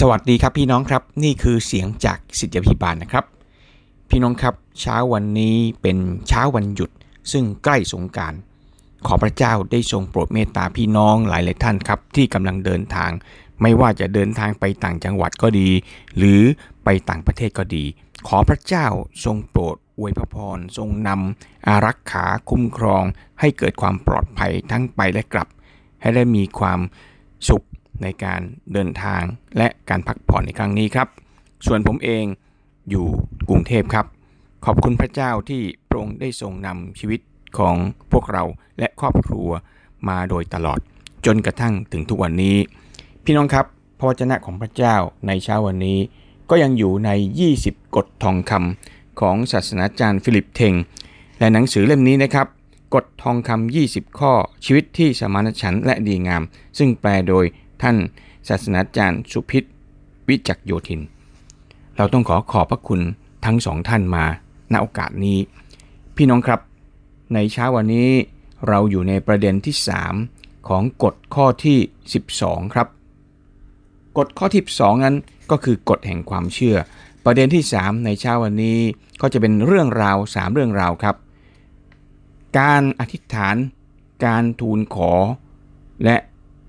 สวัสดีครับพี่น้องครับนี่คือเสียงจากสิทธิพิบาลนะครับ พี่น้องครับเช้าวันนี้เป็นเช้าวันหยุด ซึ่งใกล้สงการขอพระเจ้าได้ทรงโปรดเมตตาพี่น้องหลายหลายท่านครับ ที่กำลังเดินทาง ไม่ว่าจะเดินทางไปต่างจังหวัดก็ดี หรือไปต่างประเทศก็ดี ขอพระเจ้าทรงโปรดอวยพระพรทรงนำอารักขาคุ้มครอง ให้เกิดความปลอดภัยทั้งไปและกลับ ให้ได้มีความสุข ในการเดินทางและการพักผ่อนในครั้งนี้ครับ ส่วนผมเองอยู่กรุงเทพครับ ขอบคุณพระเจ้าที่พระองค์ได้ทรงนำชีวิตของพวกเราและครอบครัวมาโดยตลอดจนกระทั่งถึงทุกวันนี้ พี่น้องครับพระวจนะของพระเจ้าในเช้าวันนี้ ก็ยังอยู่ใน 20 กฎทองคำของศาสนาจารย์ฟิลิปเทง และหนังสือเล่มนี้นะครับกฎทองคำ20 ข้อชีวิตที่สมานฉันท์และดีงาม ซึ่งแปลโดย ท่านศาสนาจารย์สุพิษวิจักโยธิน เราต้องขอขอบพระคุณทั้งสองท่านมาณโอกาสนี้ พี่น้องครับ ในเช้าวันนี้เราอยู่ในประเด็นที่ 3 ของกฎข้อที่ 12 ครับ กฎข้อที่2นั้นก็คือกฎแห่งความเชื่อ ประเด็นที่ 3 ในเช้าวันนี้ก็จะเป็นเรื่องราว 3 เรื่องราวครับ การอธิษฐาน การทูลขอ และ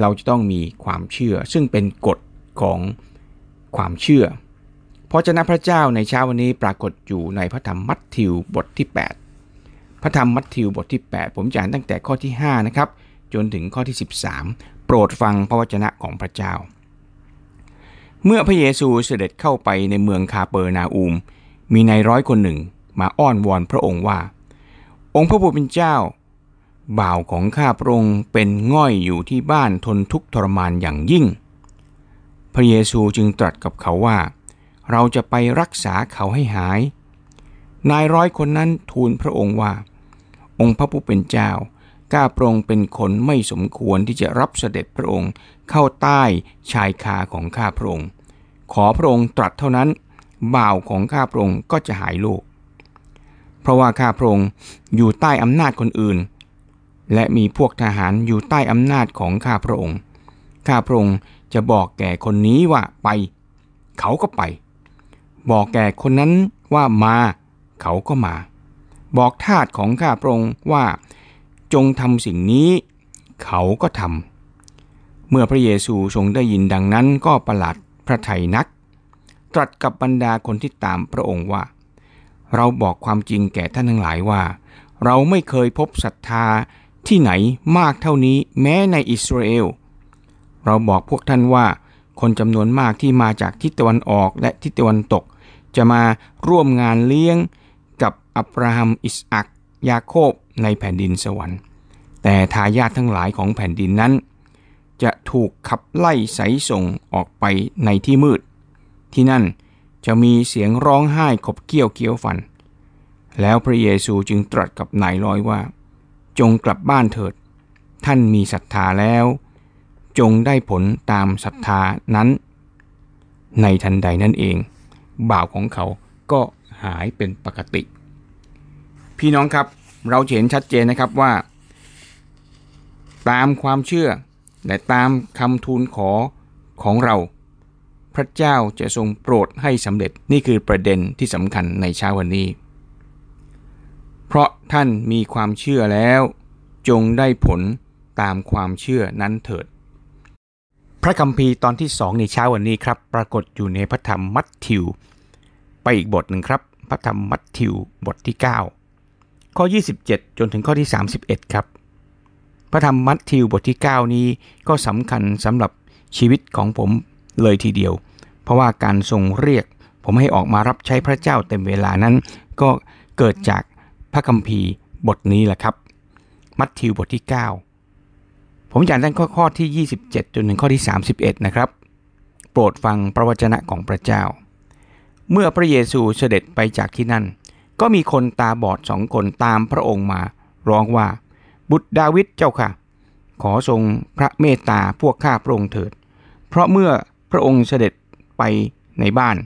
เราจะต้องมีความเชื่อ ซึ่งเป็นกฎของความเชื่อพระเจ้าพระเจ้าในเช้าวันนี้ปรากฏอยู่ในพระธรรมมัทธิวบทที่ 8 พระธรรมมัทธิวบทที่ 8 ผมจะอ่านตั้งแต่ข้อที่5นะครับจนถึงข้อที่ 13 โปรดฟังพระวจนะของพระเจ้า เมื่อพระเยซูเสด็จเข้าไปในเมืองคาเปอร์นาอูม มีนายร้อยคนหนึ่งมาอ้อนวอนพระองค์ว่า องค์พระผู้เป็นเจ้า บ่าวของข้าพระองค์เป็นง่อยอยู่ที่บ้านทนทุกข์ทรมานอย่างยิ่ง พระเยซูจึงตรัสกับเขาว่า เราจะไปรักษาเขาให้หาย นายร้อยคนนั้นทูลพระองค์ว่า องค์พระผู้เป็นเจ้า ก้าพระองค์เป็นคนไม่สมควรที่จะรับเสด็จพระองค์เข้าใต้ชายคาของข้าพระองค์ ขอพระองค์ตรัสเท่านั้น บ่าวของข้าพระองค์ก็จะหายโรคเพราะว่าข้าพระองค์อยู่ใต้อำนาจคนอื่น และมีพวกทหารอยู่ใต้อำนาจของข้าพระองค์ ข้าพระองค์จะบอกแก่คนนี้ว่าไป เขาก็ไป บอกแก่คนนั้นว่ามา เขาก็มา บอกทาสของข้าพระองค์ว่า จงทำสิ่งนี้ เขาก็ทำ เมื่อพระเยซูทรงได้ยินดังนั้นก็ประหลาดพระไทยนัก ตรัสกับบรรดาคนที่ตามพระองค์ว่า เราบอกความจริงแก่ท่านทั้งหลายว่า เราไม่เคยพบศรัทธา ที่ไหนมากเท่านี้แม้ในอิสราเอล เราบอกพวกท่านว่า คนจำนวนมากที่มาจากทิศตะวันออกและทิศตะวันตก จะมาร่วมงานเลี้ยงกับอับราฮัมอิสอักยาโคบในแผ่นดินสวรรค์ แต่ทายาททั้งหลายของแผ่นดินนั้น จะถูกขับไล่ใสส่งออกไปในที่มืด ที่นั่นจะมีเสียงร้องไห้ขบเกี้ยวเกี้ยวฟัน แล้วพระเยซูจึงตรัสกับนายร้อยว่า จงกลับบ้านเถิด ท่านมีศรัทธาแล้ว จงได้ผลตามศรัทธานั้น ในทันใดนั่นเอง บ่าวของเขาก็หายเป็นปกติ พี่น้องครับเราเห็นชัดเจนนะครับว่า ตามความเชื่อและตามคำทูลขอของเรา พระเจ้าจะทรงโปรดให้สำเร็จนี่คือประเด็นที่สำคัญในเช้าวันนี้ เพราะท่านมีความเชื่อแล้ว จงได้ผลตามความเชื่อนั้นเถิด พระคัมภีร์ตอนที่สองในเช้าวันนี้ครับ ปรากฏอยู่ในพระธรรมมัทธิว ไปอีกบทหนึ่งครับ พระธรรมมัทธิวบทที่ 9 ข้อ 27 จนถึงข้อที่ 31 ครับ พระธรรมมัทธิวบทที่ 9 นี้ก็สำคัญสำหรับชีวิตของผมเลยทีเดียว เพราะว่าการทรงเรียก ผมให้ออกมารับใช้พระเจ้าเต็มเวลานั้น ก็เกิดจาก พระคัมภีร์บทนี้แหละครับ มัทธิวบทที่ 9 ผมอยากได้ข้อข้อที่ 27 จนถึงข้อที่ 31 นะครับ โปรดฟังพระวจนะของพระเจ้า เมื่อพระเยซูเสด็จไปจากที่นั่น ก็มีคนตาบอดสองคนตามพระองค์มา ร้องว่า บุตรดาวิดเจ้าค่ะ ขอทรงพระเมตตาพวกข้าพระองค์เถิด เพราะเมื่อพระองค์เสด็จไปในบ้าน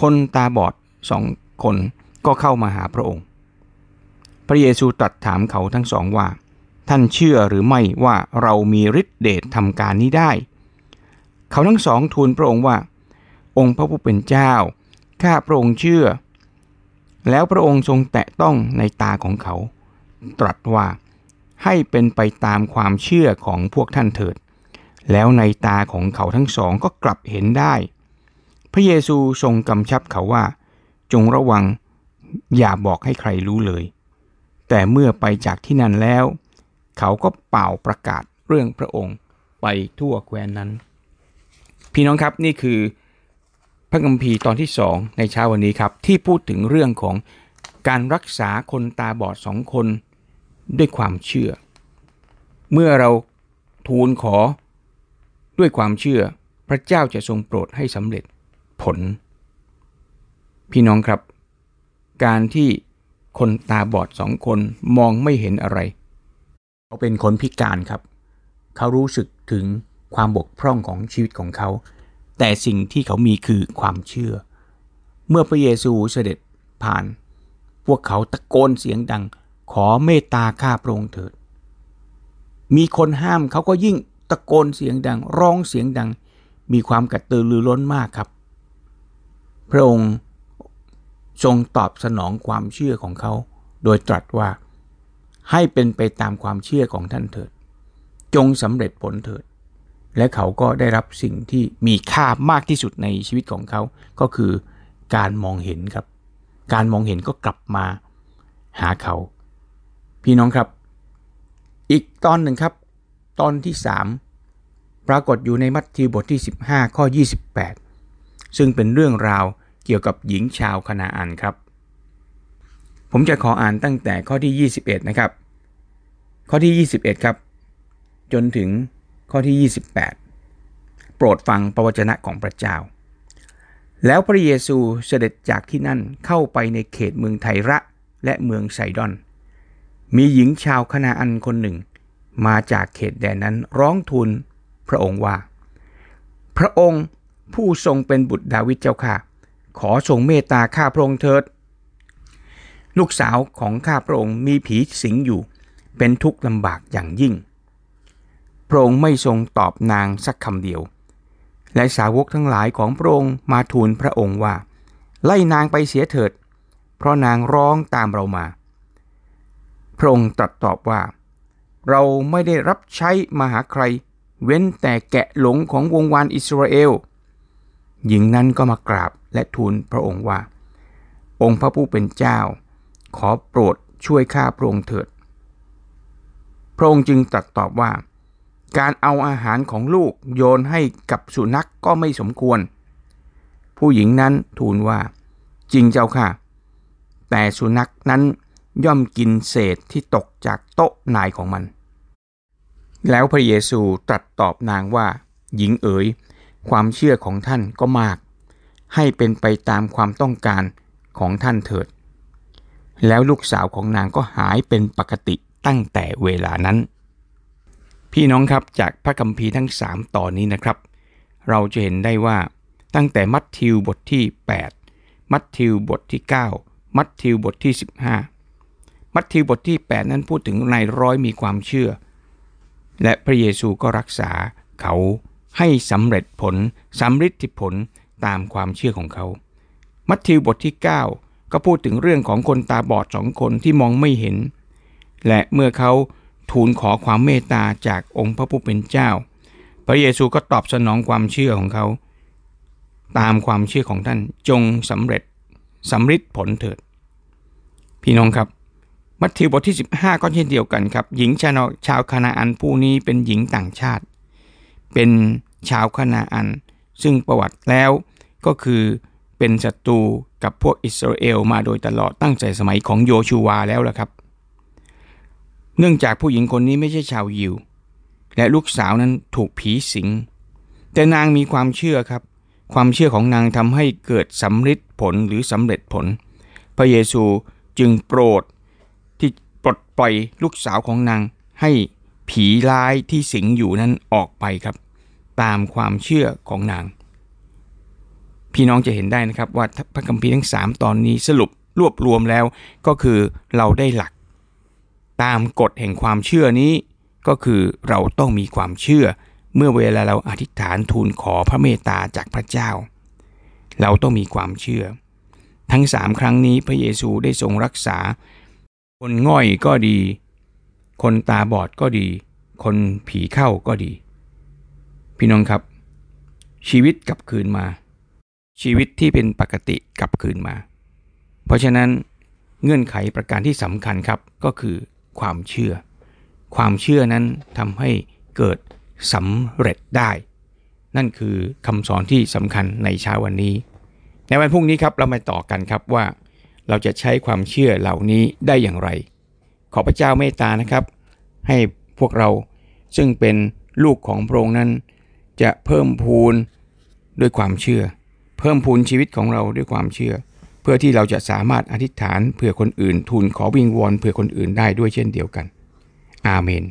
คนตาบอดสองคนก็เข้ามาหาพระองค์ พระเยซูตรัสถามเขาทั้งสองว่า ท่านเชื่อหรือไม่ว่าเรามีฤทธิเดชทำการนี้ได้ เขาทั้งสองทูลพระองค์ว่า องค์พระผู้เป็นเจ้า ข้าพระองค์เชื่อ แล้วพระองค์ทรงแตะต้องในตาของเขา ตรัสว่าให้เป็นไปตามความเชื่อของพวกท่านเถิด แล้วในตาของเขาทั้งสองก็กลับเห็นได้ พระเยซูทรงกำชับเขาว่า จงระวังอย่าบอกให้ใครรู้เลย แต่เมื่อไปจากที่นั่นแล้ว เขาก็เป่าประกาศเรื่องพระองค์ไปทั่วแคว้นนั้น พี่น้องครับนี่คือพระคัมภีร์ตอนที่สองในเช้าวันนี้ครับ ที่พูดถึงเรื่องของการรักษาคนตาบอดสองคนด้วยความเชื่อ เมื่อเราทูลขอด้วยความเชื่อ พระเจ้าจะทรงโปรดให้สำเร็จผล พี่น้องครับ การที่ คนตาบอดสองคนมองไม่เห็นอะไร เขาเป็นคนพิการครับ เขารู้สึกถึงความบกพร่องของชีวิตของเขา แต่สิ่งที่เขามีคือความเชื่อ เมื่อพระเยซูเสด็จผ่าน พวกเขาตะโกนเสียงดัง ขอเมตตาข้าพระองค์เถิด มีคนห้ามเขาก็ยิ่งตะโกนเสียงดัง ร้องเสียงดัง มีความกระตือรือร้นมากครับ พระองค์ ทรงตอบสนองความเชื่อของเขา โดยตรัสว่า ให้เป็นไปตามความเชื่อของท่านเถิด จงสำเร็จผลเถิด และเขาก็ได้รับสิ่งที่มีค่ามากที่สุดในชีวิตของเขา ก็คือการมองเห็นครับ การมองเห็นก็กลับมาหาเขา พี่น้องครับ อีกตอนหนึ่งครับ ตอนที่ 3 ปรากฏอยู่ในมัทธิวบทที่ 15 ข้อ 28 ซึ่งเป็นเรื่องราว เกี่ยวกับหญิงชาวคณาอันครับ ผมจะขออ่านตั้งแต่ข้อที่ 21 นะครับ ข้อที่ 21 ครับ จนถึงข้อที่ 28 โปรดฟังประวจนะของพระเจ้า แล้วพระเยซูเสด็จจากที่นั่นเข้าไปในเขตเมืองไทระและเมืองไซดอน มีหญิงชาวคณาอันคนหนึ่ง มาจากเขตแดนนั้นร้องทูลพระองค์ว่า พระองค์ผู้ทรงเป็นบุตรดาวิดเจ้าค่ะ ขอทรงเมตตาข้าพระองค์เถิด ลูกสาวของข้าพระองค์มีผีสิงอยู่ เป็นทุกข์ลำบากอย่างยิ่ง พระองค์ไม่ทรงตอบนางสักคำเดียว และสาวกทั้งหลายของพระองค์มาทูลพระองค์ว่า ไล่นางไปเสียเถิด เพราะนางร้องตามเรามา พระองค์ตรัสตอบว่า เราไม่ได้รับใช้มาหาใคร เว้นแต่แกะหลงของวงวานอิสราเอลหญิงนั้นก็มากราบ และทูลพระองค์ว่า องค์พระผู้เป็นเจ้า ขอโปรดช่วยข้าพระองค์เถิด พระองค์จึงตรัสตอบว่า การเอาอาหารของลูกโยนให้กับสุนัขกก็ไม่สมควร ผู้หญิงนั้นทูลว่า จริงเจ้าค่ะ แต่สุนัขนั้นย่อมกินเศษที่ตกจากโต๊ะนายของมัน แล้วพระเยซูตรัสตอบนางว่า หญิงเอ๋ย ความเชื่อของท่านก็มาก ให้เป็นไปตามความต้องการของท่านเถิด แล้วลูกสาวของนางก็หายเป็นปกติตั้งแต่เวลานั้น พี่น้องครับจากพระคัมภีร์ทั้ง 3 ตอนนี้นะครับ เราจะเห็นได้ว่าตั้งแต่มัทธิวบทที่ 8 มัทธิวบทที่ 9 มัทธิวบทที่ 15 มัทธิวบทที่ 8 นั้นพูดถึงนายร้อยมีความเชื่อ และพระเยซูก็รักษาเขาให้สำเร็จผลสำฤทธิผล ตามความเชื่อของเขา มัทธิวบทที่ 9 ก็พูดถึงเรื่องของคนตาบอดสองคนที่มองไม่เห็น และเมื่อเขาทูลขอความเมตตาจากองค์พระผู้เป็นเจ้า พระเยซูก็ตอบสนองความเชื่อของเขา ตามความเชื่อของท่านจงสำเร็จสำฤทธิผลเถิด พี่น้องครับ มัทธิวบทที่ 15 ก็เช่นเดียวกันครับ หญิงชาวชาวคานาอันผู้นี้เป็นหญิงต่างชาติ เป็นชาวคานาอัน ซึ่งประวัติแล้ว ก็คือเป็นศัตรูกับพวกอิสราเอลมาโดยตลอดตั้งแต่สมัยของโยชูวาแล้วละครับ เนื่องจากผู้หญิงคนนี้ไม่ใช่ชาวยิว และลูกสาวนั้นถูกผีสิง แต่นางมีความเชื่อครับ ความเชื่อของนางทำให้เกิดสำฤทธิ์ผลหรือสำเร็จผล พระเยซูจึงโปรดที่ปลดปล่อยลูกสาวของนางให้ผีร้ายที่สิงอยู่นั้นออกไปครับ ตามความเชื่อของนาง พี่น้องจะเห็นได้นะครับว่าพระคัมภีร์ทั้ง 3 ตอนนี้สรุปรวบรวมแล้วก็คือเราได้หลัก ตามกฎแห่งความเชื่อนี้ ก็คือเราต้องมีความเชื่อ เมื่อเวลาเราอธิษฐานทูลขอพระเมตตาจากพระเจ้า เราต้องมีความเชื่อ ทั้งสามครั้งนี้พระเยซูได้ทรงรักษา คนง่อยก็ดี คนตาบอดก็ดี คนผีเข้าก็ดี พี่น้องครับ ชีวิตกลับคืนมา ชีวิตที่เป็นปกติกลับคืนมา เพราะฉะนั้นเงื่อนไขประการที่สำคัญครับก็คือความเชื่อ ความเชื่อนั้นทำให้เกิดสำเร็จได้ นั่นคือคำสอนที่สำคัญในเช้าวันนี้ ในวันพรุ่งนี้ครับเรามาต่อกันครับว่า เราจะใช้ความเชื่อเหล่านี้ได้อย่างไร ขอพระเจ้าเมตตานะครับ ให้พวกเราซึ่งเป็นลูกของพระองค์นั้น จะเพิ่มพูนด้วยความเชื่อ พิ่มพูนชีวิตของเราด้วยความเชื่อ เพื่อที่เราจะสามารถอธิษฐานเผื่อคนอื่นทูลขอวิงวอนเผื่อคนอื่นได้ด้วยเช่นเดียวกัน อาเมน